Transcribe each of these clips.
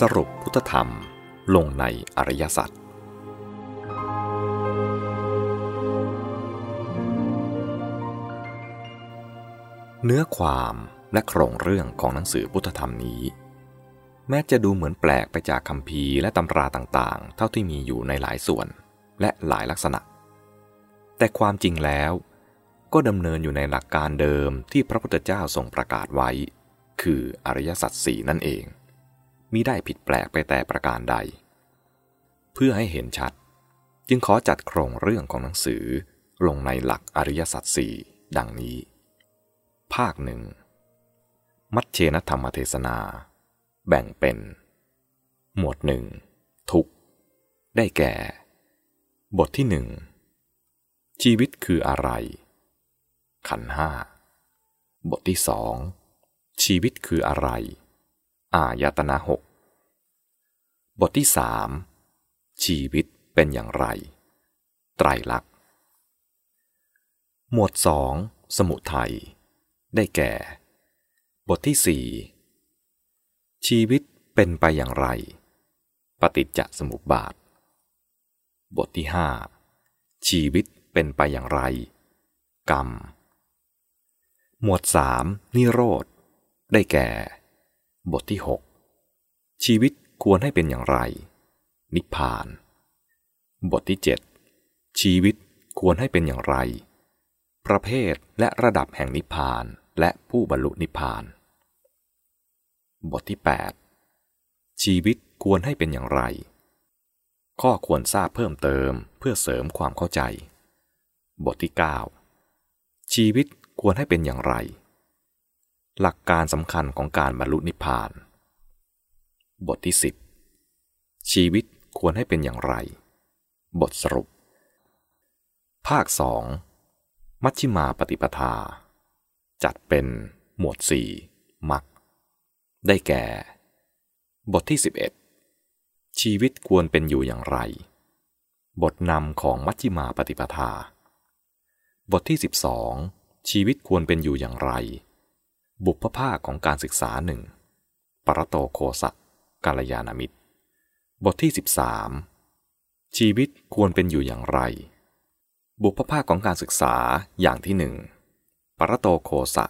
สรุปพุทธธรรมลงในอริยสัจเนื้อความและโครงเรื่องของหนังสือพุทธธรรมนี้ แม้จะดูเหมือนแปลกไปจากคำพีและตำราต่างๆ เท่าที่มีอยู่ในหลายส่วนและหลายลักษณะ แต่ความจริงแล้วก็ดำเนินอยู่ในหลักการเดิมที่พระพุทธเจ้าทรงประกาศไว้ คืออริยสัจสี่นั่นเอง มิได้ผิดแปลกไปแต่ประการใด เพื่อให้เห็นชัด จึงขอจัดโครงเรื่องของหนังสือลงในหลักอริยสัจสี่ดังนี้ ภาคหนึ่ง มัชเชนธรรมเทศนา แบ่งเป็น หมวดหนึ่งทุกได้แก่ บทที่หนึ่งชีวิตคืออะไร ขันห้า บทที่สองชีวิตคืออะไร อายตนะหกบทที่สามชีวิตเป็นอย่างไร ไตรลักษณ์ หมวดสองสมุทัย ได้แก่ บทที่สี่ชีวิตเป็นไปอย่างไร ปฏิจจสมุปบาท บทที่ห้าชีวิตเป็นไปอย่างไร กรรม หมวดสามนิโรธ ได้แก่ บทที่ 6 ชีวิตควรให้เป็นอย่างไร นิพพาน บทที่ 7 ชีวิตควรให้เป็นอย่างไร ประเภทและระดับแห่งนิพพานและผู้บรรลุนิพพาน บทที่ 8 ชีวิตควรให้เป็นอย่างไร ข้อควรทราบเพิ่มเติมเพื่อเสริมความเข้าใจ บทที่ 9 ชีวิตควรให้เป็นอย่างไร หลักการสำคัญของการบรรลุนิพพาน บทที่ 10 ชีวิตควรให้เป็นอย่างไร บทสรุป ภาคสองมัชชิมาปฏิปทา จัดเป็นหมวดสี่มักได้แก่ บทที่ 11 ชีวิตควรเป็นอยู่อย่างไร บทนำของมัชชิมาปฏิปทา บทที่ 12 ชีวิตควรเป็นอยู่อย่างไร บุพภาคของการศึกษาหนึ่งปรโตโคสะกาลยานามิตร บทที่ 13 ชีวิตควรเป็นอยู่อย่างไร บุพภาคของการศึกษาอย่างที่หนึ่งปรโตโคสะ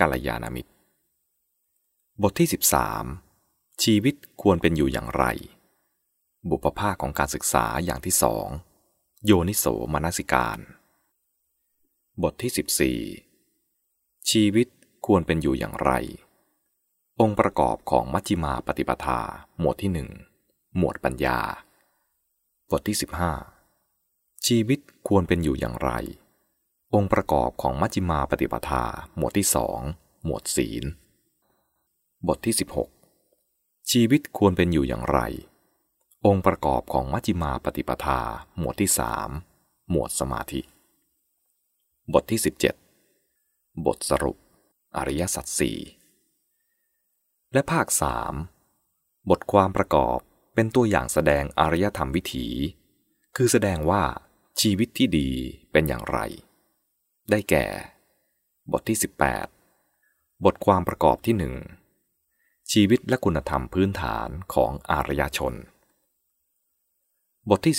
กาลยานามิตร บทที่ 13 ชีวิตควรเป็นอยู่อย่างไร บุพภาคของการศึกษาอย่างที่สองโยนิโสมนสิการ บทที่ 14 ชีวิต ควรเป็นอยู่อย่างไร องค์ประกอบของมัชฌิมาปฏิปทา หมวดที่หนึ่ง หมวดปัญญา บทที่ 15 ชีวิตควรเป็นอยู่อย่างไร องค์ประกอบของมัชฌิมาปฏิปทา หมวดที่สอง หมวดศีล บทที่ 16 ชีวิตควรเป็นอยู่อย่างไร องค์ประกอบของมัชฌิมาปฏิปทา หมวดที่สามหมวดสมาธิ บทที่ 17 บทสรุป อริยสัจสี่และภาคสามบทความประกอบเป็นตัวอย่างแสดงอารยธรรมวิถี คือแสดงว่าชีวิตที่ดีเป็นอย่างไร ได้แก่ บทที่ 18 บทความประกอบที่หนึ่งชีวิตและคุณธรรมพื้นฐานของอารยชน บทที่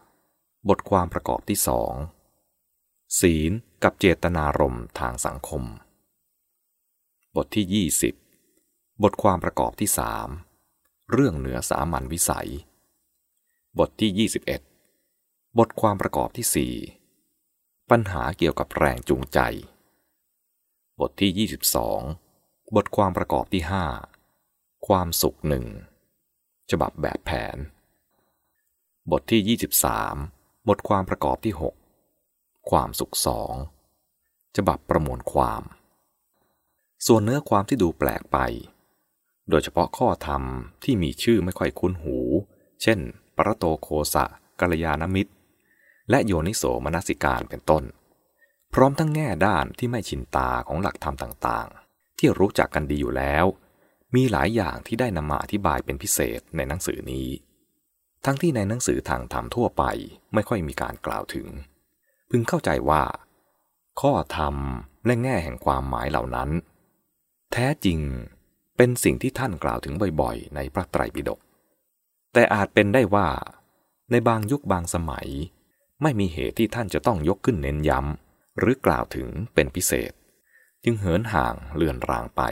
19 บทความประกอบที่สองศีลกับเจตนารมณ์ทางสังคม บทที่ 20 บทความประกอบที่สเรื่องเหนือสามัญวิสัย บทที่ 21 บทความประกอบที่ 4 ปัญหาเกี่ยวกับแรงจูงใจ บทที่ 22 บทความประกอบที่ 5 ความสุขหนึ่งฉบับแบบแผน บทที่ 23 บทความประกอบที่ 6 ความสุขสองฉบับประมวลความ ส่วนเนื้อความที่ดูแปลกไป โดยเฉพาะข้อธรรมที่มีชื่อไม่ค่อยคุ้นหู เช่น ปรโตโคสะกัลยาณมิตร และโยนิโสมนสิการเป็นต้น พร้อมทั้งแง่ด้านที่ไม่ชินตาของหลักธรรมต่างๆ ที่รู้จักกันดีอยู่แล้ว มีหลายอย่างที่ได้นำมาอธิบายเป็นพิเศษในหนังสือนี้ ทั้งที่ในหนังสือทางธรรมทั่วไปไม่ค่อยมีการกล่าวถึง พึงเข้าใจว่า ข้อธรรมและแง่แห่งความหมายเหล่านั้น แท้จริงเป็นสิ่งที่ท่านกล่าวถึงบ่อยๆ ในพระไตรปิฎก แต่อาจเป็นได้ว่า ในบางยุคบางสมัย ไม่มีเหตุที่ท่านจะต้องยกขึ้นเน้นย้ำ หรือกล่าวถึงเป็นพิเศษ จึงเหินห่างเลือนรางไป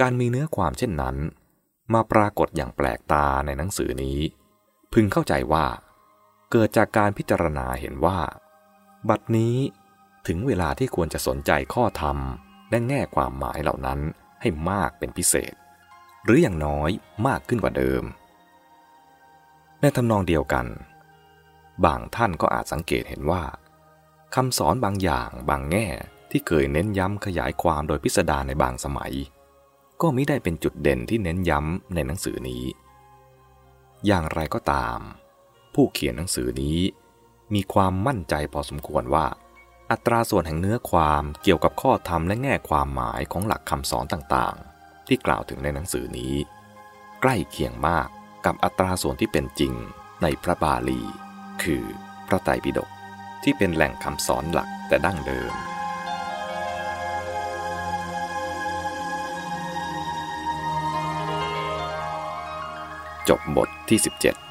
การมีเนื้อความเช่นนั้น มาปรากฏอย่างแปลกตาในหนังสือนี้ พึงเข้าใจว่า เกิดจากการพิจารณาเห็นว่า บัดนี้ถึงเวลาที่ควรจะสนใจข้อธรรม และแง่ความหมายเหล่านั้นให้มากเป็นพิเศษ หรืออย่างน้อยมากขึ้นกว่าเดิม ในทำนองเดียวกัน บางท่านก็อาจสังเกตเห็นว่าคำสอนบางอย่างบางแง่ที่เคยเน้นย้ำขยายความโดยพิสดารในบางสมัย ก็ไม่ได้เป็นจุดเด่นที่เน้นย้ำในหนังสือนี้ อย่างไรก็ตาม ผู้เขียนหนังสือนี้มีความมั่นใจพอสมควรว่า อัตราส่วนแห่งเนื้อความเกี่ยวกับข้อธรรมและแง่ความหมายของหลักคำสอนต่างๆ ที่กล่าวถึงในหนังสือนี้ ใกล้เคียงมากกับอัตราส่วนที่เป็นจริงในพระบาลี คือพระไตรปิฎกที่เป็นแหล่งคำสอนหลักแต่ดั้งเดิม จบบทที่ 17